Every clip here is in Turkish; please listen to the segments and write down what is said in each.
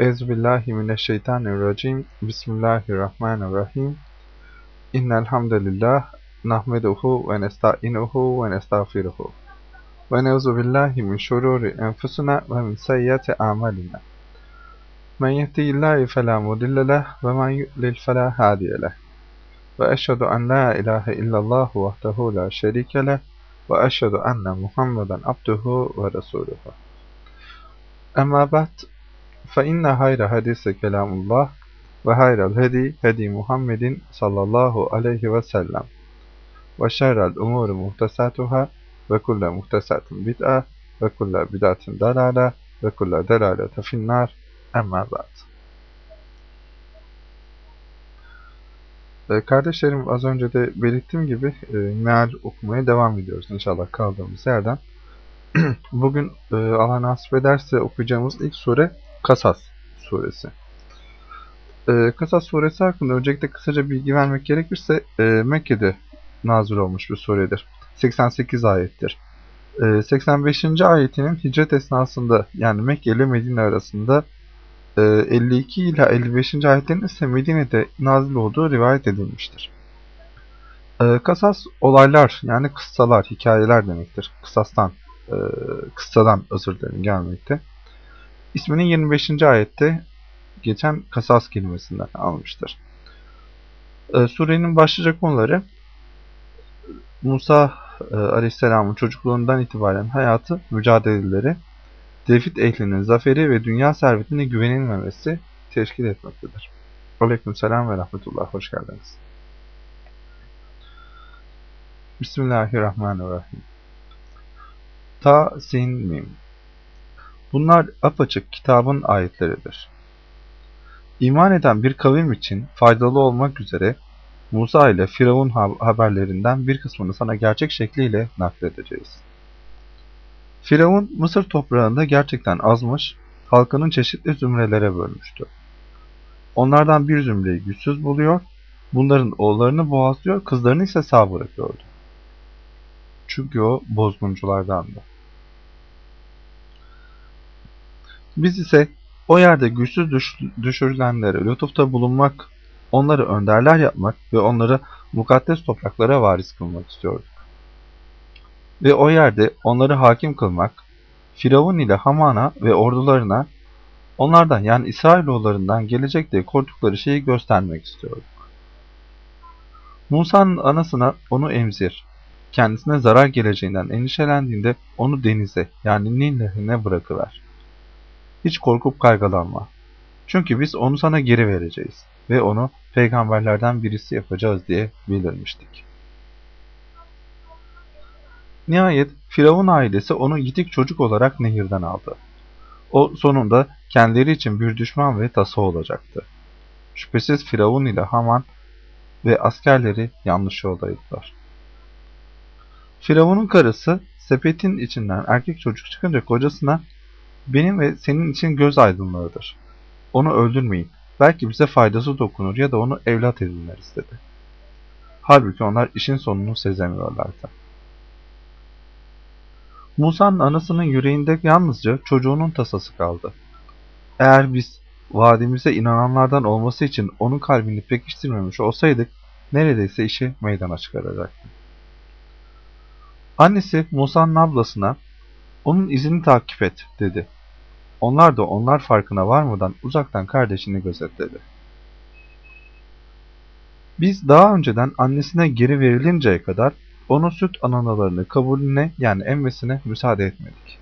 أعوذ بالله من الشيطان الرجيم. بسم الله الرحمن الرحيم. إن الحمد لله نحمده ونستعينه ونستغفره. ونعوذ بالله من شرور أنفسنا ومن سيئات أعمالنا. من يهدي الله فلا مضل له ومن يؤلل فلا هادي له. وأشهد أن لا إله إلا الله وحده لا شريك له. وأشهد أن محمدا عبده ورسوله. أما بعد resuluhu. Emma ba'd فإن خير حديث كلام الله وخير الهدي هدي محمد صلى الله عليه وسلم وشر الأمور محدثاتها وكل محدثات بدعة وكل بدعة ضلالة وكل ضلالة في النار أما بعد Kardeşlerim az önce de belirttiğim gibi e, meal okumaya devam ediyoruz inşallah kaldığımız yerden. Bugün e, Allah nasip ederse okuyacağımız ilk sure Kasas suresi. Ee, Kasas suresi hakkında öncelikle kısaca bilgi vermek gerekirse e, Mekke'de nazil olmuş bir suredir. 88 ayettir. E, 85. ayetinin hicret esnasında yani Mekke ile Medine arasında e, 52 ile 55. ayetlerin ise Medine'de nazil olduğu rivayet edilmiştir. E, Kasas olaylar yani kıssalar, hikayeler demektir. Kısastan, e, kıssadan özür dilerim gelmekte isminin 25. ayette geçen kasas kelimesinden almıştır. Ee, surenin başlıca konuları Musa e, Aleyhisselam'ın çocukluğundan itibaren hayatı, mücadeleleri, Tevhid ehlinin zaferi ve dünya servetine güvenilmemesi teşkil etmektedir. Aleykümselam ve rahmetullah. Hoş geldiniz. Bismillahirrahmanirrahim. Ta, sin, mim. Bunlar apaçık kitabın ayetleridir. İman eden bir kavim için faydalı olmak üzere Musa ile Firavun haberlerinden bir kısmını sana gerçek şekliyle nakledeceğiz. Firavun Mısır toprağında gerçekten azmış, halkının çeşitli zümrelere bölmüştü. Onlardan bir zümreyi güçsüz buluyor, bunların oğullarını boğazlıyor, kızlarını ise sağ bırakıyordu. Çünkü o bozgunculardandı. Biz ise o yerde güçsüz düş düşürülenlere lütufta bulunmak, onları önderler yapmak ve onları mukaddes topraklara varis kılmak istiyorduk. Ve o yerde onları hakim kılmak, Firavun ile Haman'a ve ordularına onlardan yani İsrailoğullarından gelecek diye korktukları şeyi göstermek istiyorduk. Musa'nın anasına onu emzir, kendisine zarar geleceğinden endişelendiğinde onu denize yani Nil nehrine bırakıver. Hiç korkup kaygılanma. Çünkü biz onu sana geri vereceğiz ve onu peygamberlerden birisi yapacağız diye bildirmiştik. Nihayet Firavun ailesi onu yitik çocuk olarak nehirden aldı. O sonunda kendileri için bir düşman ve tasa olacaktı. Şüphesiz Firavun ile Haman ve askerleri yanlış yoldaydılar. Firavun'un karısı sepetin içinden erkek çocuk çıkınca kocasına benim ve senin için göz aydınlığıdır. Onu öldürmeyin. Belki bize faydası dokunur ya da onu evlat ediniriz dedi. Halbuki onlar işin sonunu sezemiyorlardı. Musa'nın anasının yüreğinde yalnızca çocuğunun tasası kaldı. Eğer biz vaadimize inananlardan olması için onun kalbini pekiştirmemiş olsaydık neredeyse işi meydana çıkaracaktı. Annesi Musa'nın ablasına onun izini takip et dedi. Onlar da onlar farkına varmadan uzaktan kardeşini gözetledi. Biz daha önceden annesine geri verilinceye kadar onun süt ananalarını kabulüne yani emmesine müsaade etmedik.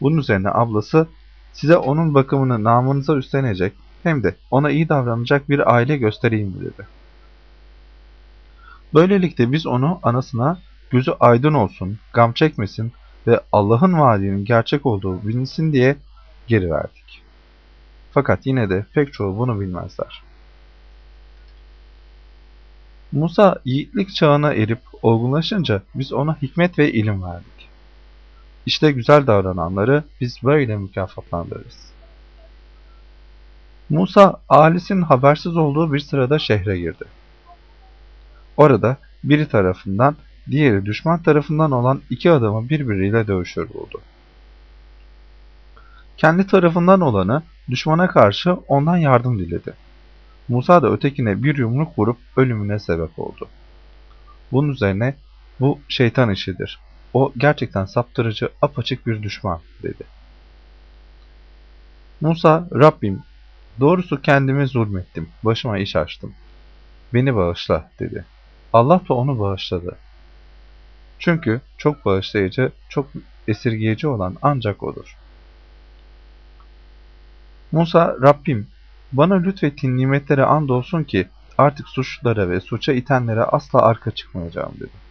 Bunun üzerine ablası size onun bakımını namınıza üstlenecek hem de ona iyi davranacak bir aile göstereyim dedi. Böylelikle biz onu anasına gözü aydın olsun, gam çekmesin, ve Allah'ın vaadinin gerçek olduğu bilinsin diye geri verdik. Fakat yine de pek çoğu bunu bilmezler. Musa yiğitlik çağına erip olgunlaşınca biz ona hikmet ve ilim verdik. İşte güzel davrananları biz böyle mükafatlandırırız. Musa, Alis'in habersiz olduğu bir sırada şehre girdi. Orada biri tarafından diğeri düşman tarafından olan iki adamı birbiriyle dövüşür buldu. Kendi tarafından olanı düşmana karşı ondan yardım diledi. Musa da ötekine bir yumruk vurup ölümüne sebep oldu. Bunun üzerine bu şeytan işidir. O gerçekten saptırıcı, apaçık bir düşman dedi. Musa, Rabbim, doğrusu kendime zulmettim, başıma iş açtım. Beni bağışla dedi. Allah da onu bağışladı. Çünkü çok bağışlayıcı, çok esirgeyici olan ancak O'dur. Musa, Rabbim, bana lütfettiğin nimetlere andolsun ki artık suçlara ve suça itenlere asla arka çıkmayacağım dedi.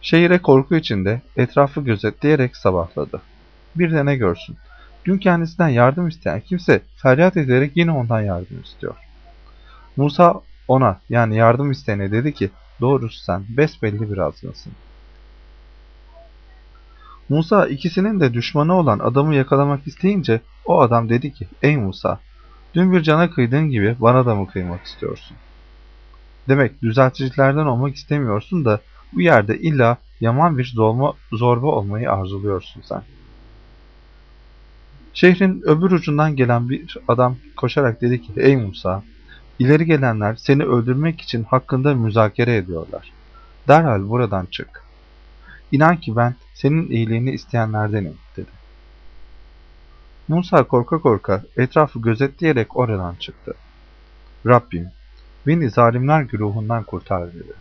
Şehire korku içinde etrafı gözetleyerek sabahladı. Bir de ne görsün. Dün kendisinden yardım isteyen kimse feryat ederek yine ondan yardım istiyor. Musa ona yani yardım isteyene dedi ki doğrusu sen besbelli bir azgınsın. Musa ikisinin de düşmanı olan adamı yakalamak isteyince o adam dedi ki ey Musa dün bir cana kıydığın gibi bana da mı kıymak istiyorsun? Demek düzelticilerden olmak istemiyorsun da bu yerde illa yaman bir zorba, zorba olmayı arzuluyorsun sen. Şehrin öbür ucundan gelen bir adam koşarak dedi ki ey Musa ileri gelenler seni öldürmek için hakkında müzakere ediyorlar. Derhal buradan çık. İnan ki ben senin iyiliğini isteyenlerdenim dedi. Musa korka korka etrafı gözetleyerek oradan çıktı. Rabbim beni zalimler güruhundan kurtar dedi.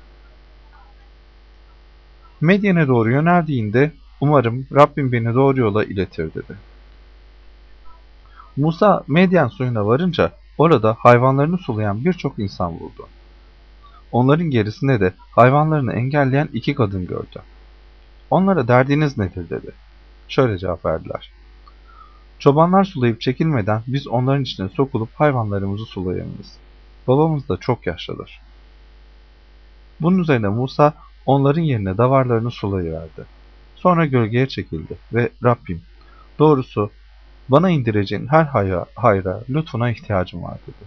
Medyen'e doğru yöneldiğinde umarım Rabbim beni doğru yola iletir dedi. Musa Medyen suyuna varınca orada hayvanlarını sulayan birçok insan buldu. Onların gerisinde de hayvanlarını engelleyen iki kadın gördü. Onlara derdiniz nedir dedi. Şöyle cevap verdiler. Çobanlar sulayıp çekilmeden biz onların içine sokulup hayvanlarımızı sulayamayız. Babamız da çok yaşlıdır. Bunun üzerine Musa onların yerine davarlarını sulayıverdi. Sonra gölgeye çekildi ve Rabbim doğrusu bana indireceğin her hayra, hayra lütfuna ihtiyacım var dedi.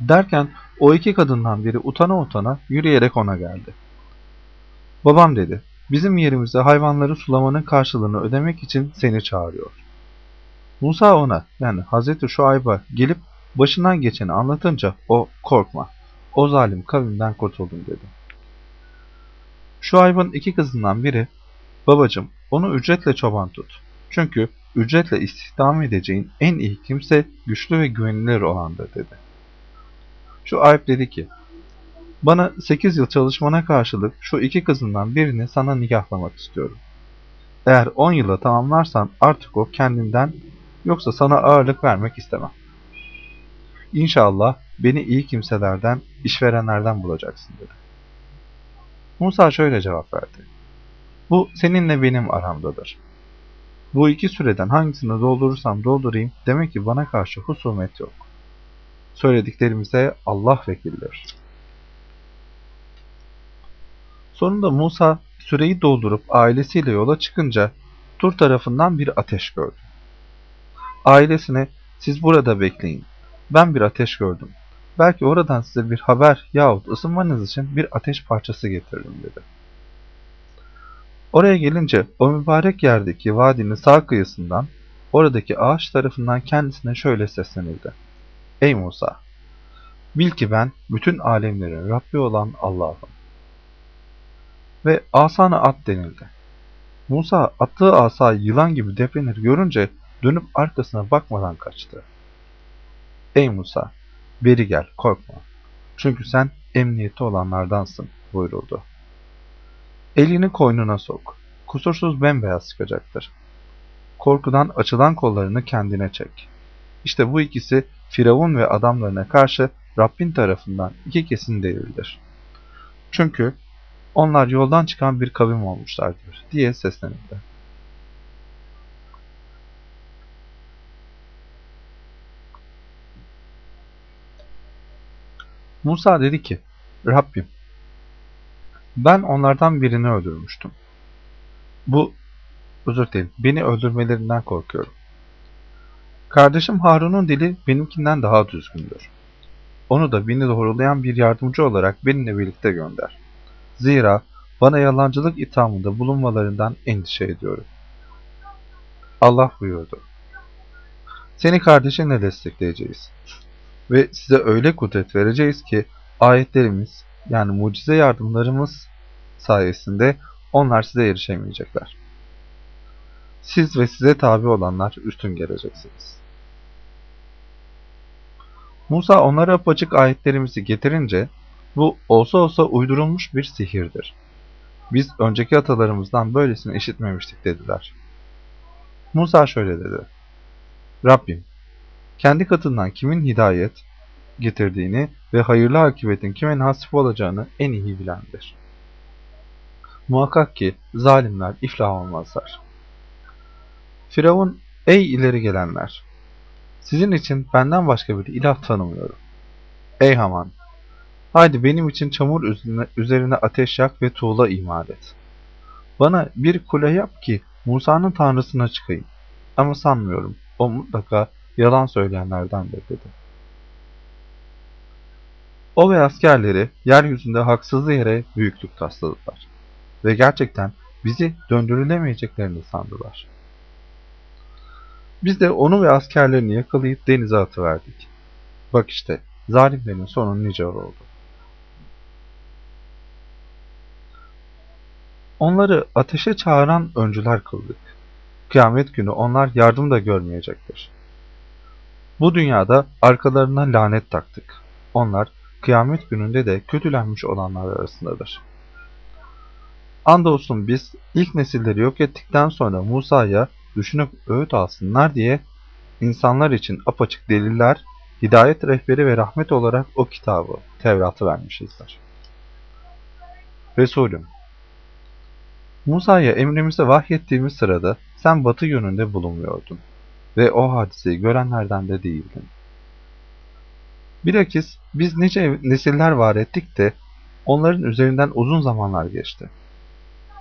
Derken o iki kadından biri utana utana yürüyerek ona geldi. Babam dedi, bizim yerimize hayvanları sulamanın karşılığını ödemek için seni çağırıyor. Musa ona yani Hazreti Şuayb'a gelip başından geçeni anlatınca o korkma, o zalim kavimden kurtuldum dedi. Şuayb'ın iki kızından biri, babacım onu ücretle çoban tut. Çünkü ücretle istihdam edeceğin en iyi kimse güçlü ve güvenilir olandır dedi. Şu Ayıp dedi ki, bana 8 yıl çalışmana karşılık şu iki kızından birini sana nikahlamak istiyorum. Eğer 10 yıla tamamlarsan artık o kendinden yoksa sana ağırlık vermek istemem. İnşallah beni iyi kimselerden, işverenlerden bulacaksın dedi. Musa şöyle cevap verdi. Bu seninle benim aramdadır. Bu iki süreden hangisini doldurursam doldurayım demek ki bana karşı husumet yok. Söylediklerimize Allah vekildir. Sonunda Musa süreyi doldurup ailesiyle yola çıkınca Tur tarafından bir ateş gördü. Ailesine siz burada bekleyin. Ben bir ateş gördüm. Belki oradan size bir haber yahut ısınmanız için bir ateş parçası getiririm dedi. Oraya gelince o mübarek yerdeki vadinin sağ kıyısından oradaki ağaç tarafından kendisine şöyle seslenildi. Ey Musa! Bil ki ben bütün alemlerin Rabbi olan Allah'ım. Ve asana at denildi. Musa attığı asa yılan gibi deplenir görünce dönüp arkasına bakmadan kaçtı. Ey Musa! Beri gel, korkma. Çünkü sen emniyeti olanlardansın buyuruldu. Elini koynuna sok. Kusursuz bembeyaz çıkacaktır. Korkudan açılan kollarını kendine çek. İşte bu ikisi Firavun ve adamlarına karşı Rabbin tarafından iki kesin değildir. Çünkü onlar yoldan çıkan bir kavim olmuşlardır diye seslenildi. Musa dedi ki, Rabbim, ben onlardan birini öldürmüştüm. Bu, özür dilerim, beni öldürmelerinden korkuyorum. Kardeşim Harun'un dili benimkinden daha düzgündür. Onu da beni doğrulayan bir yardımcı olarak benimle birlikte gönder. Zira bana yalancılık ithamında bulunmalarından endişe ediyorum. Allah buyurdu. Seni kardeşinle destekleyeceğiz. Ve size öyle kudret vereceğiz ki ayetlerimiz yani mucize yardımlarımız sayesinde onlar size erişemeyecekler. Siz ve size tabi olanlar üstün geleceksiniz. Musa onlara apaçık ayetlerimizi getirince bu olsa olsa uydurulmuş bir sihirdir. Biz önceki atalarımızdan böylesini işitmemiştik dediler. Musa şöyle dedi. Rabbim, kendi katından kimin hidayet getirdiğini ve hayırlı akibetin kime nasip olacağını en iyi bilendir. Muhakkak ki zalimler iflah olmazlar. Firavun, ey ileri gelenler! Sizin için benden başka bir ilah tanımıyorum. Ey Haman! Haydi benim için çamur üzerine, üzerine ateş yak ve tuğla imal et. Bana bir kule yap ki Musa'nın tanrısına çıkayım. Ama sanmıyorum. O mutlaka yalan söyleyenlerdendir dedi. O ve askerleri yeryüzünde haksız yere büyüklük tasladılar. Ve gerçekten bizi döndürülemeyeceklerini sandılar. Biz de onu ve askerlerini yakalayıp denize atıverdik. Bak işte zalimlerin sonu nice oldu. Onları ateşe çağıran öncüler kıldık. Kıyamet günü onlar yardım da görmeyecektir. Bu dünyada arkalarına lanet taktık. Onlar kıyamet gününde de kötülenmiş olanlar arasındadır. Andolsun biz ilk nesilleri yok ettikten sonra Musa'ya düşünüp öğüt alsınlar diye insanlar için apaçık deliller, hidayet rehberi ve rahmet olarak o kitabı, Tevrat'ı vermişizdir. Resulüm, Musa'ya emrimizi vahyettiğimiz sırada sen batı yönünde bulunmuyordun ve o hadiseyi görenlerden de değildin. Bilakis biz nice nesiller var ettik de onların üzerinden uzun zamanlar geçti.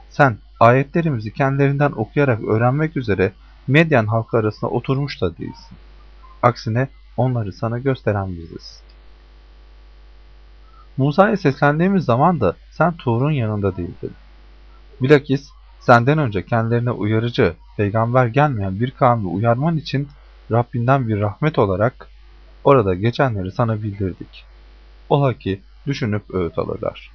Sen ayetlerimizi kendilerinden okuyarak öğrenmek üzere Medyan halkı arasında oturmuş da değilsin. Aksine onları sana gösteren biziz. Musa'ya seslendiğimiz zaman da sen Tuğrun yanında değildin. Bilakis senden önce kendilerine uyarıcı, peygamber gelmeyen bir kavmi uyarman için Rabbinden bir rahmet olarak orada geçenleri sana bildirdik. Ola ki düşünüp öğüt alırlar.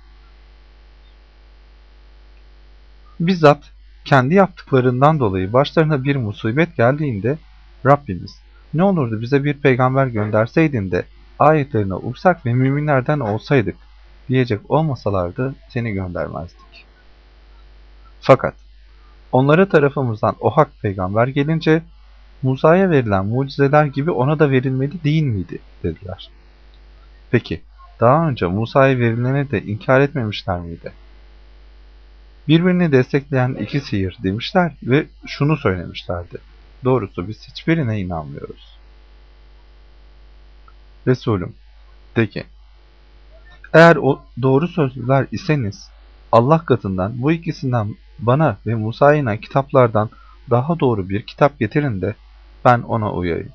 Bizzat kendi yaptıklarından dolayı başlarına bir musibet geldiğinde Rabbimiz ne olurdu bize bir peygamber gönderseydin de ayetlerine uysak ve müminlerden olsaydık diyecek olmasalardı seni göndermezdik. Fakat onlara tarafımızdan o hak peygamber gelince Musa'ya verilen mucizeler gibi ona da verilmeli değil miydi dediler. Peki daha önce Musa'ya verilene de inkar etmemişler miydi? Birbirini destekleyen iki sihir demişler ve şunu söylemişlerdi. Doğrusu biz hiçbirine inanmıyoruz. Resulüm, de ki, eğer o doğru sözlüler iseniz, Allah katından bu ikisinden bana ve Musa'ya kitaplardan daha doğru bir kitap getirin de ben ona uyayım.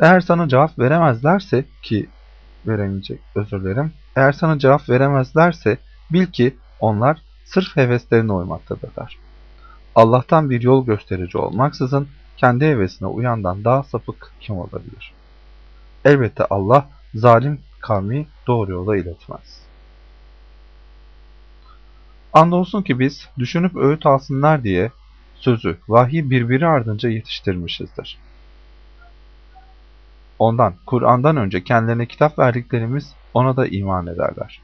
Eğer sana cevap veremezlerse ki veremeyecek özür dilerim. Eğer sana cevap veremezlerse bil ki onlar sırf heveslerine uymaktadırlar. Allah'tan bir yol gösterici olmaksızın kendi hevesine uyandan daha sapık kim olabilir? Elbette Allah zalim kavmi doğru yola iletmez. Andolsun ki biz düşünüp öğüt alsınlar diye sözü, vahyi birbiri ardınca yetiştirmişizdir. Ondan, Kur'an'dan önce kendilerine kitap verdiklerimiz ona da iman ederler.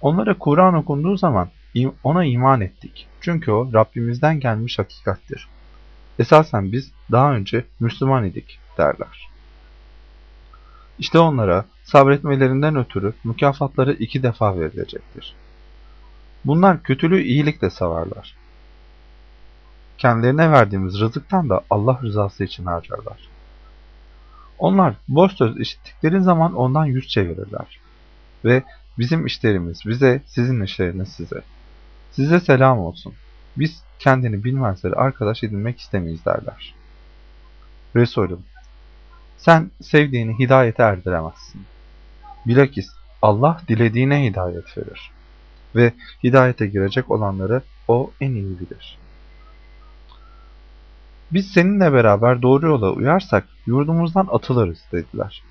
Onlara Kur'an okunduğu zaman ona iman ettik. Çünkü o Rabbimizden gelmiş hakikattir. Esasen biz daha önce Müslüman idik derler. İşte onlara sabretmelerinden ötürü mükafatları iki defa verilecektir. Bunlar kötülüğü iyilikle savarlar. Kendilerine verdiğimiz rızıktan da Allah rızası için harcarlar. Onlar boş söz işittikleri zaman ondan yüz çevirirler. Ve bizim işlerimiz bize, sizin işleriniz size. Size selam olsun. Biz kendini bilmezleri arkadaş edinmek istemeyiz derler. Resulüm, sen sevdiğini hidayete erdiremezsin. Bilakis Allah dilediğine hidayet verir. ve hidayete girecek olanları O en iyi bilir. Biz seninle beraber doğru yola uyarsak yurdumuzdan atılırız dediler.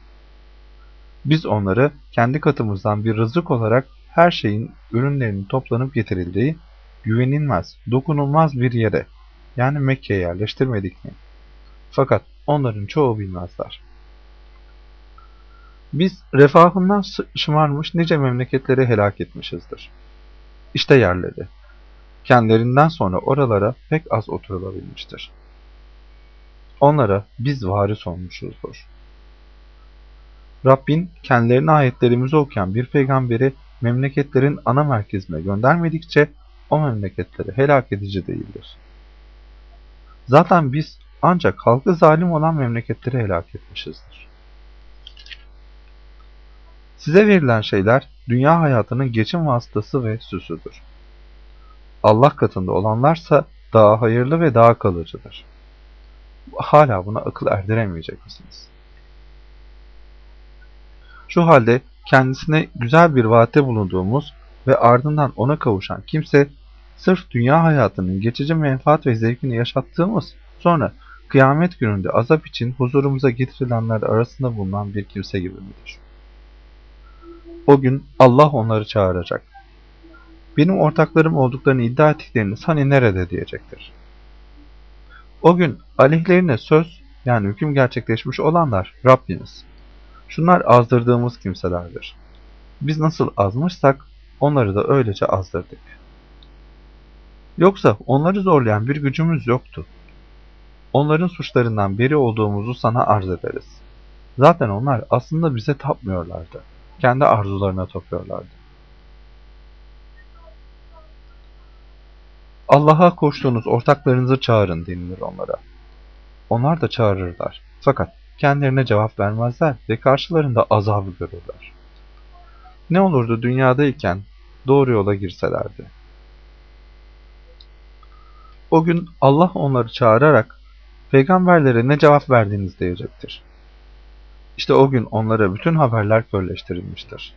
Biz onları kendi katımızdan bir rızık olarak her şeyin ürünlerinin toplanıp getirildiği güvenilmez, dokunulmaz bir yere yani Mekke'ye yerleştirmedik mi? Fakat onların çoğu bilmezler. Biz refahından şımarmış nice memleketleri helak etmişizdir. İşte yerleri. Kendilerinden sonra oralara pek az oturulabilmiştir. Onlara biz varis olmuşuzdur. Rabbin kendilerine ayetlerimizi okuyan bir peygamberi memleketlerin ana merkezine göndermedikçe o memleketleri helak edici değildir. Zaten biz ancak halkı zalim olan memleketleri helak etmişizdir. Size verilen şeyler dünya hayatının geçim vasıtası ve süsüdür. Allah katında olanlarsa daha hayırlı ve daha kalıcıdır. Hala buna akıl erdiremeyecek misiniz? Şu halde kendisine güzel bir vaatte bulunduğumuz ve ardından ona kavuşan kimse sırf dünya hayatının geçici menfaat ve zevkini yaşattığımız sonra kıyamet gününde azap için huzurumuza getirilenler arasında bulunan bir kimse gibi midir? O gün Allah onları çağıracak. Benim ortaklarım olduklarını iddia ettikleriniz hani nerede diyecektir. O gün aleyhlerine söz yani hüküm gerçekleşmiş olanlar Rabbimiz. Şunlar azdırdığımız kimselerdir. Biz nasıl azmışsak onları da öylece azdırdık. Yoksa onları zorlayan bir gücümüz yoktu. Onların suçlarından beri olduğumuzu sana arz ederiz. Zaten onlar aslında bize tapmıyorlardı. Kendi arzularına tapıyorlardı. Allah'a koştuğunuz ortaklarınızı çağırın denilir onlara. Onlar da çağırırlar. Fakat kendilerine cevap vermezler ve karşılarında azabı görürler. Ne olurdu dünyadayken doğru yola girselerdi. O gün Allah onları çağırarak peygamberlere ne cevap verdiğiniz diyecektir. İşte o gün onlara bütün haberler körleştirilmiştir.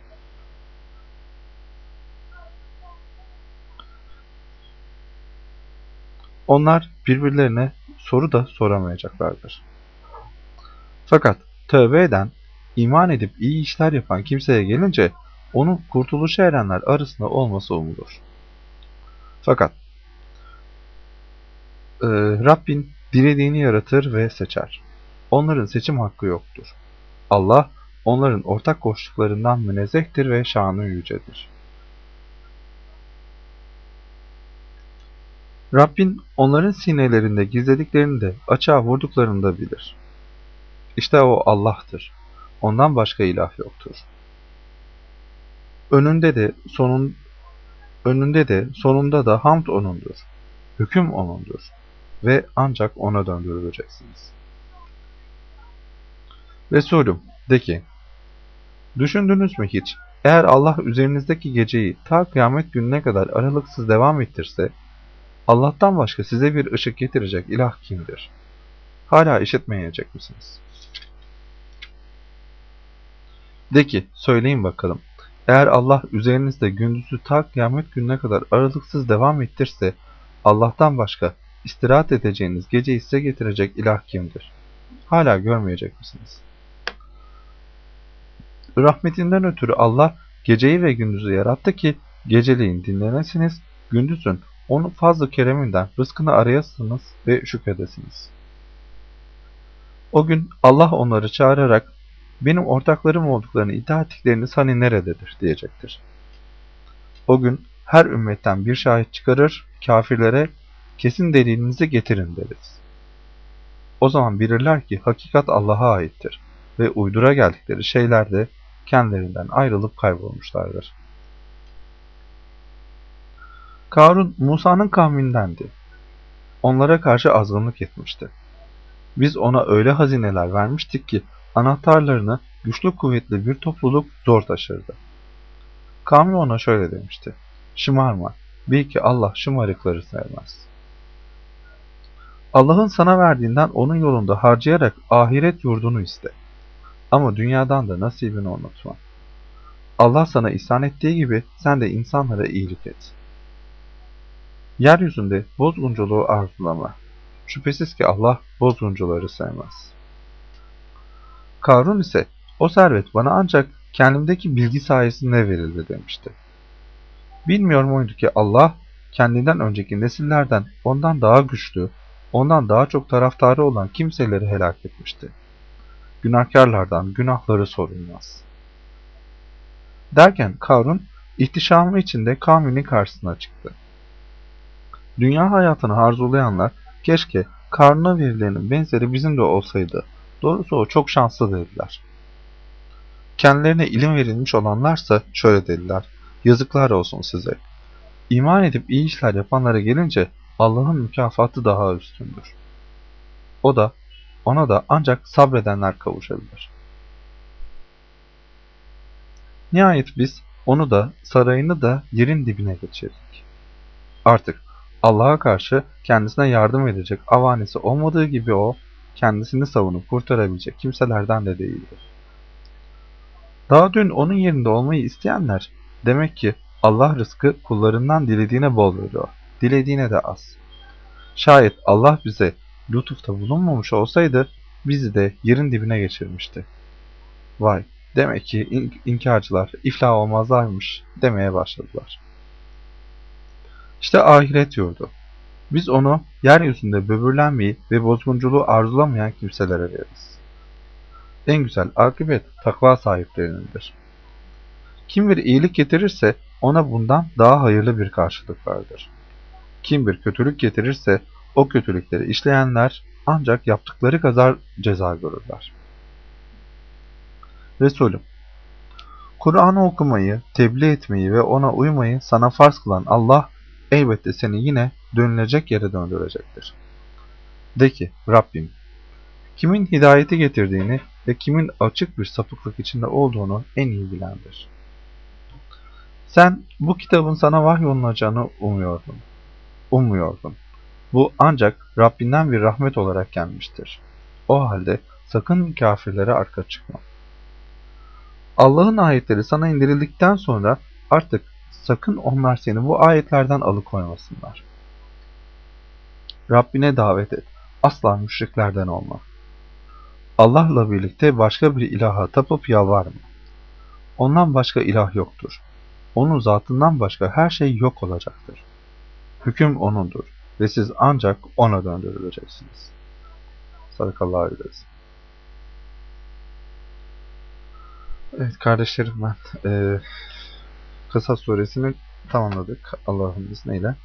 Onlar birbirlerine soru da soramayacaklardır. Fakat tövbe eden, iman edip iyi işler yapan kimseye gelince onun kurtuluşa erenler arasında olması umulur. Fakat e, Rabbin dilediğini yaratır ve seçer. Onların seçim hakkı yoktur. Allah onların ortak koştuklarından münezzehtir ve şanı yücedir. Rabbin onların sinelerinde gizlediklerini de açığa vurduklarını da bilir. İşte o Allah'tır. Ondan başka ilah yoktur. Önünde de sonun önünde de sonunda da hamd O'nundur. Hüküm O'nundur ve ancak O'na döndürüleceksiniz. Resulüm de ki, düşündünüz mü hiç? Eğer Allah üzerinizdeki geceyi ta kıyamet gününe kadar aralıksız devam ettirse, Allah'tan başka size bir ışık getirecek ilah kimdir? Hala işitmeyecek misiniz? De ki, söyleyin bakalım. Eğer Allah üzerinizde gündüzü ta kıyamet gününe kadar aralıksız devam ettirse, Allah'tan başka istirahat edeceğiniz geceyi size getirecek ilah kimdir? Hala görmeyecek misiniz? Rahmetinden ötürü Allah geceyi ve gündüzü yarattı ki geceleyin dinlenesiniz, gündüzün onun fazla kereminden rızkını arayasınız ve şükredesiniz. O gün Allah onları çağırarak benim ortaklarım olduklarını iddia ettikleriniz hani nerededir diyecektir. O gün her ümmetten bir şahit çıkarır, kafirlere kesin delilinizi getirin deriz. O zaman bilirler ki hakikat Allah'a aittir ve uydura geldikleri şeyler de kendilerinden ayrılıp kaybolmuşlardır. Karun Musa'nın kavmindendi. Onlara karşı azgınlık etmişti. Biz ona öyle hazineler vermiştik ki anahtarlarını güçlü kuvvetli bir topluluk zor taşırdı. Kavmi ona şöyle demişti. Şımarma, bil ki Allah şımarıkları sevmez. Allah'ın sana verdiğinden onun yolunda harcayarak ahiret yurdunu iste. Ama dünyadan da nasibini unutma. Allah sana ihsan ettiği gibi sen de insanlara iyilik et. Yeryüzünde bozgunculuğu arzulama. Şüphesiz ki Allah bozguncuları sevmez. Karun ise o servet bana ancak kendimdeki bilgi sayesinde verildi demişti. Bilmiyor muydu ki Allah kendinden önceki nesillerden ondan daha güçlü, ondan daha çok taraftarı olan kimseleri helak etmişti. Günahkarlardan günahları sorulmaz. Derken Karun ihtişamı içinde kavminin karşısına çıktı. Dünya hayatını arzulayanlar keşke Karun'a verilenin benzeri bizim de olsaydı. Doğrusu o çok şanslı dediler. Kendilerine ilim verilmiş olanlarsa şöyle dediler. Yazıklar olsun size. İman edip iyi işler yapanlara gelince Allah'ın mükafatı daha üstündür. O da, ona da ancak sabredenler kavuşabilir. Nihayet biz onu da sarayını da yerin dibine geçirdik. Artık Allah'a karşı kendisine yardım edecek avanesi olmadığı gibi o, kendisini savunup kurtarabilecek kimselerden de değildir. Daha dün onun yerinde olmayı isteyenler, demek ki Allah rızkı kullarından dilediğine bol veriyor, dilediğine de az. Şayet Allah bize lütufta bulunmamış olsaydı, bizi de yerin dibine geçirmişti. Vay, demek ki in inkarcılar iflah olmazlarmış demeye başladılar. İşte ahiret yurdu. Biz onu yeryüzünde böbürlenmeyi ve bozgunculuğu arzulamayan kimselere veririz. En güzel akıbet takva sahiplerinindir. Kim bir iyilik getirirse ona bundan daha hayırlı bir karşılık vardır. Kim bir kötülük getirirse o kötülükleri işleyenler ancak yaptıkları kadar ceza görürler. Resulüm, Kur'an'ı okumayı, tebliğ etmeyi ve ona uymayı sana farz kılan Allah elbette seni yine dönülecek yere döndürecektir. De ki Rabbim, kimin hidayeti getirdiğini ve kimin açık bir sapıklık içinde olduğunu en iyi bilendir. Sen bu kitabın sana vahyolunacağını umuyordun. Ummuyordun. Bu ancak Rabbinden bir rahmet olarak gelmiştir. O halde sakın kafirlere arka çıkma. Allah'ın ayetleri sana indirildikten sonra artık sakın onlar seni bu ayetlerden alıkoymasınlar. Rabbine davet et. Asla müşriklerden olma. Allah'la birlikte başka bir ilaha tapıp yalvarma. Ondan başka ilah yoktur. Onun zatından başka her şey yok olacaktır. Hüküm O'nundur ve siz ancak O'na döndürüleceksiniz. Sadakallahu aleyhi Evet kardeşlerim ben e, Kısas suresini tamamladık Allah'ın izniyle.